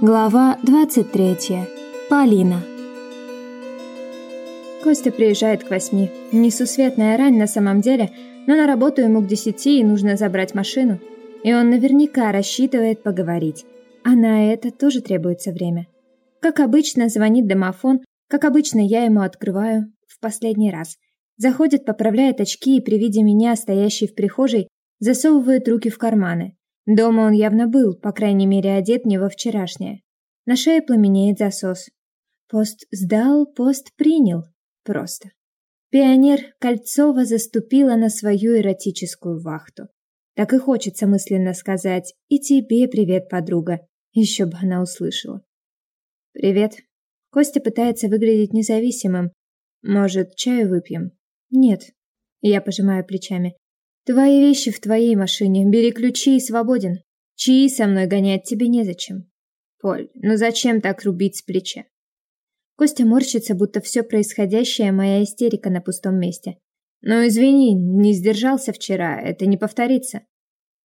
Глава 23. Полина. Костя приезжает к восьми. Несусветная рань на самом деле, но на работу ему к десяти и нужно забрать машину. И он наверняка рассчитывает поговорить. А на это тоже требуется время. Как обычно, звонит домофон, как обычно, я ему открываю в последний раз. Заходит, поправляет очки и при виде меня, стоящей в прихожей, засовывает руки в карманы. Дома он явно был, по крайней мере, одет не во вчерашнее. На шее пламенеет засос. Пост сдал, пост принял. Просто. Пионер Кольцова заступила на свою эротическую вахту. Так и хочется мысленно сказать «И тебе привет, подруга». Еще бы она услышала. «Привет». Костя пытается выглядеть независимым. «Может, чаю выпьем?» «Нет». Я пожимаю плечами. Твои вещи в твоей машине, бери ключи и свободен. Чьи со мной гонять тебе незачем. Поль, ну зачем так рубить с плеча? Костя морщится, будто все происходящее моя истерика на пустом месте. Ну извини, не сдержался вчера, это не повторится.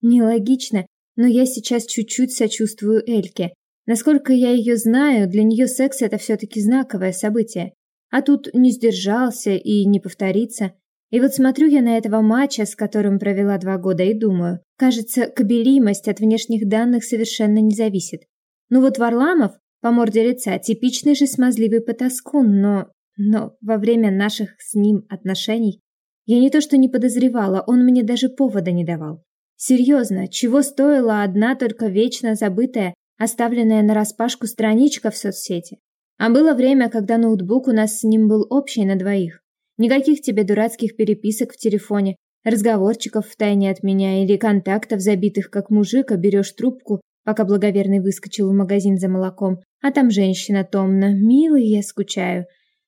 Нелогично, но я сейчас чуть-чуть сочувствую Эльке. Насколько я ее знаю, для нее секс это все-таки знаковое событие. А тут не сдержался и не повторится. И вот смотрю я на этого матча, с которым провела два года, и думаю, кажется, кабелимость от внешних данных совершенно не зависит. Ну вот Варламов, по морде лица, типичный же смазливый потаскун, но... Но во время наших с ним отношений я не то что не подозревала, он мне даже повода не давал. Серьезно, чего стоила одна только вечно забытая, оставленная на распашку страничка в соцсети? А было время, когда ноутбук у нас с ним был общий на двоих. Никаких тебе дурацких переписок в телефоне, разговорчиков в тайне от меня или контактов, забитых как мужик, а берешь трубку, пока благоверный выскочил в магазин за молоком, а там женщина томно. «Милый, я скучаю».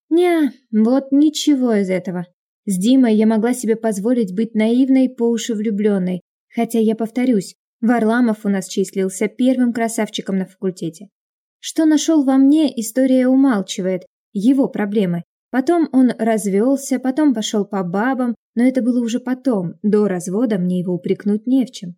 Не, вот ничего из этого. С Димой я могла себе позволить быть наивной по уши влюбленной, хотя я повторюсь, Варламов у нас числился первым красавчиком на факультете. Что нашел во мне, история умалчивает, его проблемы. Потом он развелся, потом пошел по бабам, но это было уже потом, до развода мне его упрекнуть не в чем.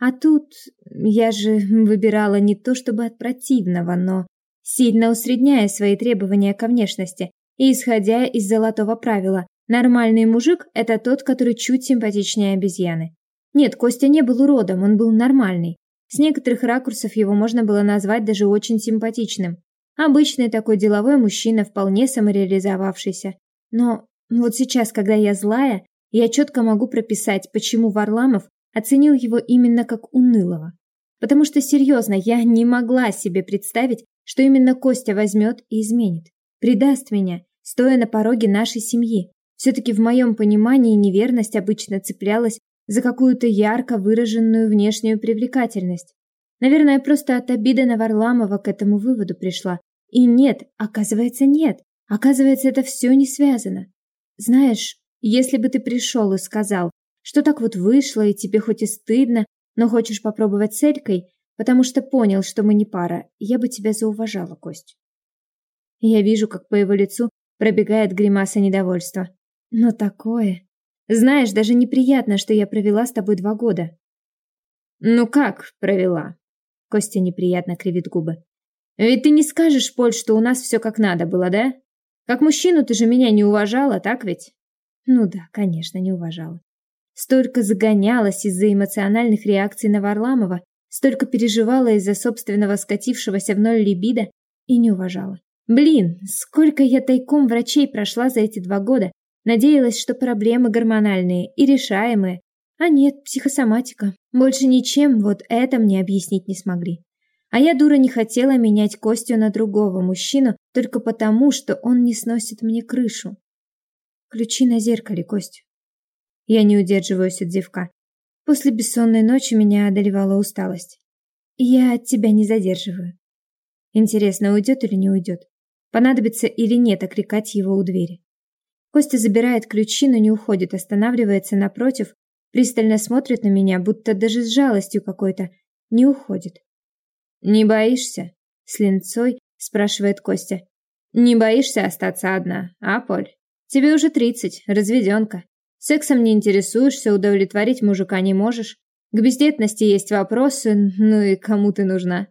А тут я же выбирала не то чтобы от противного, но сильно усредняя свои требования ко внешности и исходя из золотого правила «нормальный мужик – это тот, который чуть симпатичнее обезьяны». Нет, Костя не был уродом, он был нормальный. С некоторых ракурсов его можно было назвать даже очень симпатичным. Обычный такой деловой мужчина, вполне самореализовавшийся. Но вот сейчас, когда я злая, я четко могу прописать, почему Варламов оценил его именно как унылого. Потому что, серьезно, я не могла себе представить, что именно Костя возьмет и изменит. Предаст меня, стоя на пороге нашей семьи. Все-таки в моем понимании неверность обычно цеплялась за какую-то ярко выраженную внешнюю привлекательность. Наверное, просто от обиды на Варламова к этому выводу пришла. И нет, оказывается, нет. Оказывается, это все не связано. Знаешь, если бы ты пришел и сказал, что так вот вышло, и тебе хоть и стыдно, но хочешь попробовать с Элькой, потому что понял, что мы не пара, я бы тебя зауважала, Кость. Я вижу, как по его лицу пробегает гримаса недовольства. Но такое... Знаешь, даже неприятно, что я провела с тобой два года. Ну как провела? Костя неприятно кривит губы. Ведь ты не скажешь, Поль, что у нас все как надо было, да? Как мужчину ты же меня не уважала, так ведь? Ну да, конечно, не уважала. Столько загонялась из-за эмоциональных реакций на Варламова, столько переживала из-за собственного скатившегося в ноль либидо и не уважала. Блин, сколько я тайком врачей прошла за эти два года, надеялась, что проблемы гормональные и решаемые. А нет, психосоматика. Больше ничем вот это мне объяснить не смогли. А я, дура, не хотела менять Костю на другого мужчину только потому, что он не сносит мне крышу. Ключи на зеркале, Костя. Я не удерживаюсь от зевка. После бессонной ночи меня одолевала усталость. Я от тебя не задерживаю. Интересно, уйдет или не уйдет? Понадобится или нет окликать его у двери? Костя забирает ключи, но не уходит, останавливается напротив, пристально смотрит на меня, будто даже с жалостью какой-то, не уходит. «Не боишься?» — с линцой спрашивает Костя. «Не боишься остаться одна, а, Поль? Тебе уже тридцать, разведенка. Сексом не интересуешься, удовлетворить мужика не можешь. К бездетности есть вопросы, ну и кому ты нужна?»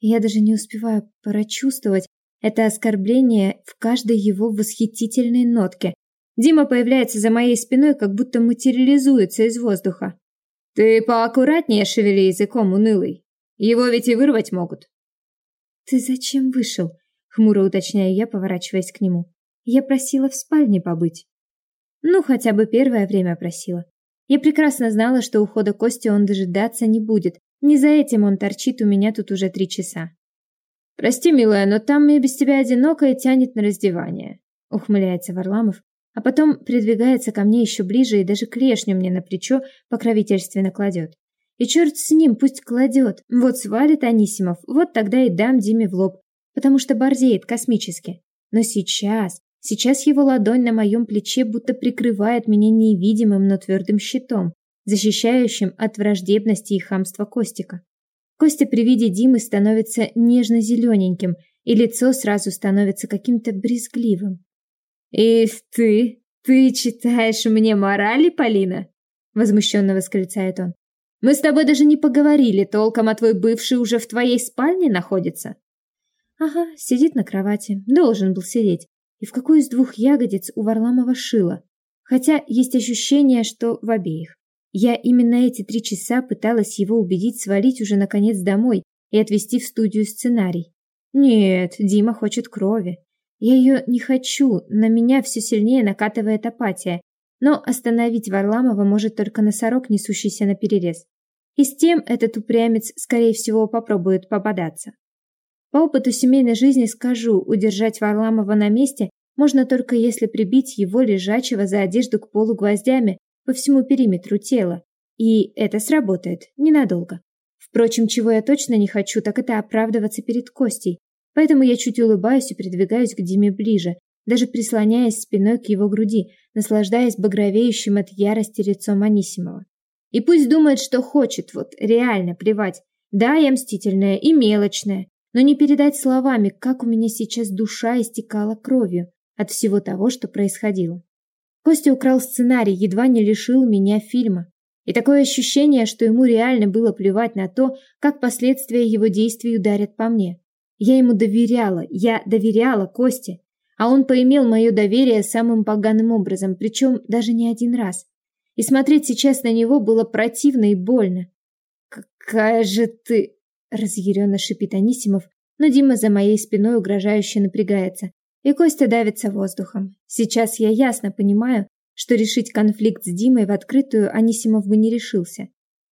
Я даже не успеваю прочувствовать это оскорбление в каждой его восхитительной нотке. Дима появляется за моей спиной, как будто материализуется из воздуха. Ты поаккуратнее шевели языком, унылый. Его ведь и вырвать могут. Ты зачем вышел? Хмуро уточняю я, поворачиваясь к нему. Я просила в спальне побыть. Ну, хотя бы первое время просила. Я прекрасно знала, что ухода Кости он дожидаться не будет. Не за этим он торчит у меня тут уже три часа. «Прости, милая, но там мне без тебя одиноко и тянет на раздевание», — ухмыляется Варламов, а потом придвигается ко мне еще ближе и даже клешню мне на плечо покровительственно кладет. И черт с ним, пусть кладет. Вот свалит Анисимов, вот тогда и дам Диме в лоб, потому что борзеет космически. Но сейчас, сейчас его ладонь на моем плече будто прикрывает меня невидимым, но твердым щитом, защищающим от враждебности и хамства Костика. Костя при виде Димы становится нежно-зелененьким, и лицо сразу становится каким-то брезгливым. «И ты, ты читаешь мне морали, Полина?» Возмущенно восклицает он. «Мы с тобой даже не поговорили толком, а твой бывший уже в твоей спальне находится?» Ага, сидит на кровати, должен был сидеть. И в какую из двух ягодиц у Варламова шило? Хотя есть ощущение, что в обеих. Я именно эти три часа пыталась его убедить свалить уже наконец домой и отвезти в студию сценарий. Нет, Дима хочет крови. Я ее не хочу, на меня все сильнее накатывает апатия. Но остановить Варламова может только носорог, несущийся на перерез. И с тем этот упрямец, скорее всего, попробует попадаться. По опыту семейной жизни скажу, удержать Варламова на месте можно только если прибить его лежачего за одежду к полу гвоздями по всему периметру тела. И это сработает ненадолго. Впрочем, чего я точно не хочу, так это оправдываться перед Костей. Поэтому я чуть улыбаюсь и придвигаюсь к Диме ближе, даже прислоняясь спиной к его груди, наслаждаясь багровеющим от ярости лицом Анисимова. И пусть думает, что хочет, вот реально плевать. Да, я мстительная и мелочная, но не передать словами, как у меня сейчас душа истекала кровью от всего того, что происходило. Костя украл сценарий, едва не лишил меня фильма. И такое ощущение, что ему реально было плевать на то, как последствия его действий ударят по мне. Я ему доверяла, я доверяла Косте, а он поимел мое доверие самым поганым образом, причем даже не один раз. И смотреть сейчас на него было противно и больно. «Какая же ты...» — разъяренно шипит Анисимов, но Дима за моей спиной угрожающе напрягается. И Костя давится воздухом. Сейчас я ясно понимаю, что решить конфликт с Димой в открытую Анисимов бы не решился.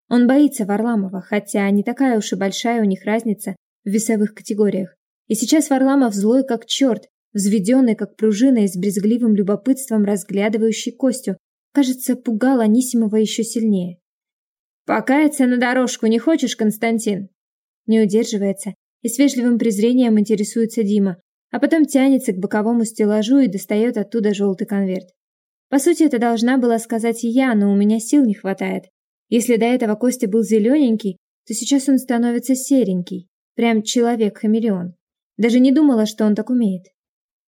Он боится Варламова, хотя не такая уж и большая у них разница в весовых категориях. И сейчас Варламов злой как черт, взведенный как пружина и с брезгливым любопытством разглядывающий Костю, кажется, пугал Анисимова еще сильнее. «Покаяться на дорожку не хочешь, Константин?» Не удерживается и с вежливым презрением интересуется Дима, а потом тянется к боковому стеллажу и достает оттуда желтый конверт. По сути, это должна была сказать я, но у меня сил не хватает. Если до этого Костя был зелененький, то сейчас он становится серенький. Прям человек-хамелеон. Даже не думала, что он так умеет.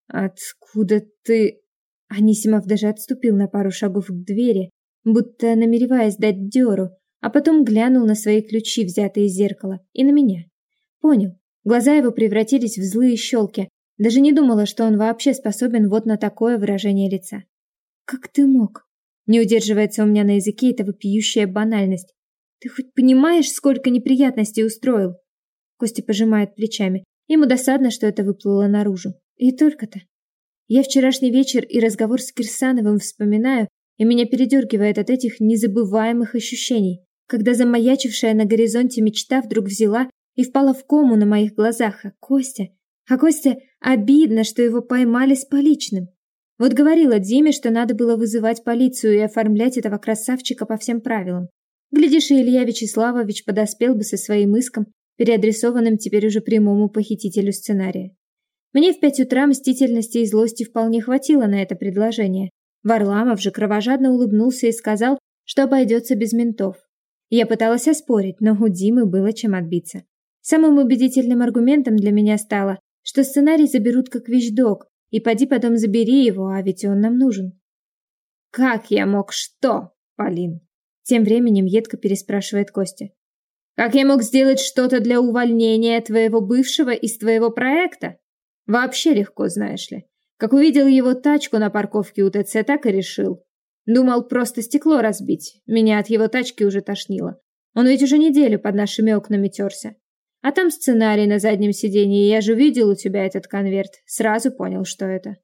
«Откуда ты...» Анисимов даже отступил на пару шагов к двери, будто намереваясь дать дёру, а потом глянул на свои ключи, взятые из зеркала, и на меня. Понял. Глаза его превратились в злые щелки, даже не думала, что он вообще способен вот на такое выражение лица. «Как ты мог?» Не удерживается у меня на языке эта вопиющая банальность. «Ты хоть понимаешь, сколько неприятностей устроил?» Костя пожимает плечами. Ему досадно, что это выплыло наружу. И только-то. Я вчерашний вечер и разговор с Кирсановым вспоминаю, и меня передергивает от этих незабываемых ощущений, когда замаячившая на горизонте мечта вдруг взяла и впала в кому на моих глазах, а Костя... А Костя обидно, что его поймали с поличным. Вот говорила Диме, что надо было вызывать полицию и оформлять этого красавчика по всем правилам. Глядишь, и Илья Вячеславович подоспел бы со своим иском, переадресованным теперь уже прямому похитителю сценария. Мне в пять утра мстительности и злости вполне хватило на это предложение. Варламов же кровожадно улыбнулся и сказал, что обойдется без ментов. Я пыталась оспорить, но у Димы было чем отбиться. Самым убедительным аргументом для меня стало, что сценарий заберут как вещдок, и поди потом забери его, а ведь он нам нужен. Как я мог что, Полин? Тем временем едко переспрашивает Костя. Как я мог сделать что-то для увольнения твоего бывшего из твоего проекта? Вообще легко, знаешь ли. Как увидел его тачку на парковке у ТЦ, так и решил. Думал просто стекло разбить. Меня от его тачки уже тошнило. Он ведь уже неделю под нашими окнами терся. А там сценарий на заднем сиденье, я же видел у тебя этот конверт. Сразу понял, что это.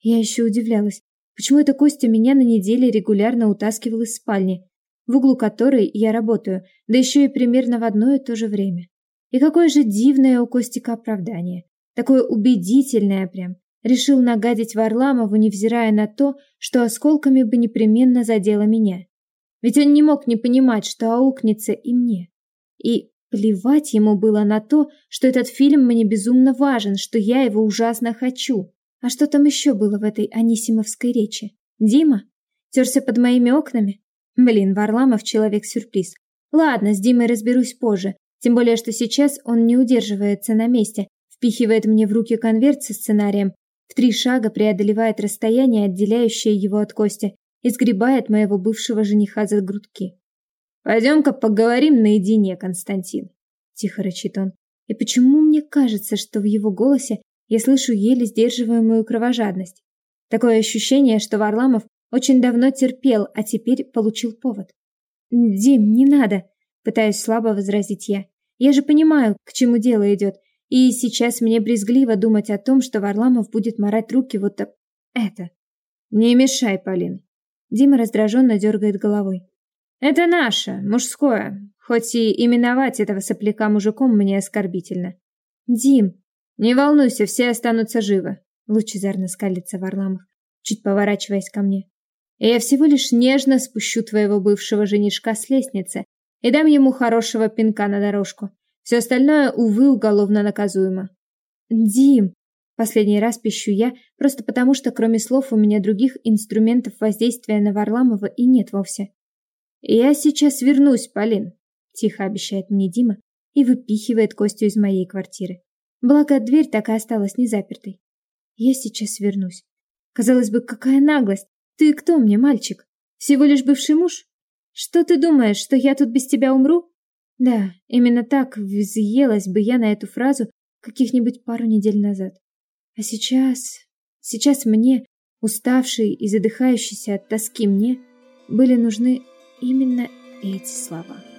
Я еще удивлялась, почему это Костя меня на неделе регулярно утаскивал из спальни, в углу которой я работаю, да еще и примерно в одно и то же время. И какое же дивное у Костика оправдание. Такое убедительное прям. Решил нагадить Варламову, невзирая на то, что осколками бы непременно задело меня. Ведь он не мог не понимать, что аукнется и мне. И плевать ему было на то, что этот фильм мне безумно важен, что я его ужасно хочу. А что там еще было в этой анисимовской речи? Дима? Терся под моими окнами? Блин, Варламов человек-сюрприз. Ладно, с Димой разберусь позже, тем более, что сейчас он не удерживается на месте, впихивает мне в руки конверт со сценарием, в три шага преодолевает расстояние, отделяющее его от Кости, и сгребает моего бывшего жениха за грудки. «Пойдем-ка поговорим наедине, Константин», — тихо рычит он. И почему мне кажется, что в его голосе я слышу еле сдерживаемую кровожадность? Такое ощущение, что Варламов очень давно терпел, а теперь получил повод. «Дим, не надо», — пытаюсь слабо возразить я. «Я же понимаю, к чему дело идет, и сейчас мне брезгливо думать о том, что Варламов будет морать руки вот об это». «Не мешай, Полин». Дима раздраженно дергает головой. «Это наше, мужское, хоть и именовать этого сопляка мужиком мне оскорбительно». «Дим, не волнуйся, все останутся живы», — лучезарно скалится Варламов, чуть поворачиваясь ко мне. «Я всего лишь нежно спущу твоего бывшего женишка с лестницы и дам ему хорошего пинка на дорожку. Все остальное, увы, уголовно наказуемо». «Дим!» Последний раз пищу я, просто потому что кроме слов у меня других инструментов воздействия на Варламова и нет вовсе. «Я сейчас вернусь, Полин», — тихо обещает мне Дима и выпихивает Костю из моей квартиры. Благо, дверь так и осталась незапертой. «Я сейчас вернусь». Казалось бы, какая наглость! Ты кто мне, мальчик? Всего лишь бывший муж? Что ты думаешь, что я тут без тебя умру? Да, именно так взъелась бы я на эту фразу каких-нибудь пару недель назад. А сейчас... Сейчас мне, уставшей и задыхающейся от тоски мне, были нужны именно эти слова.